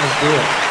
Let's do it.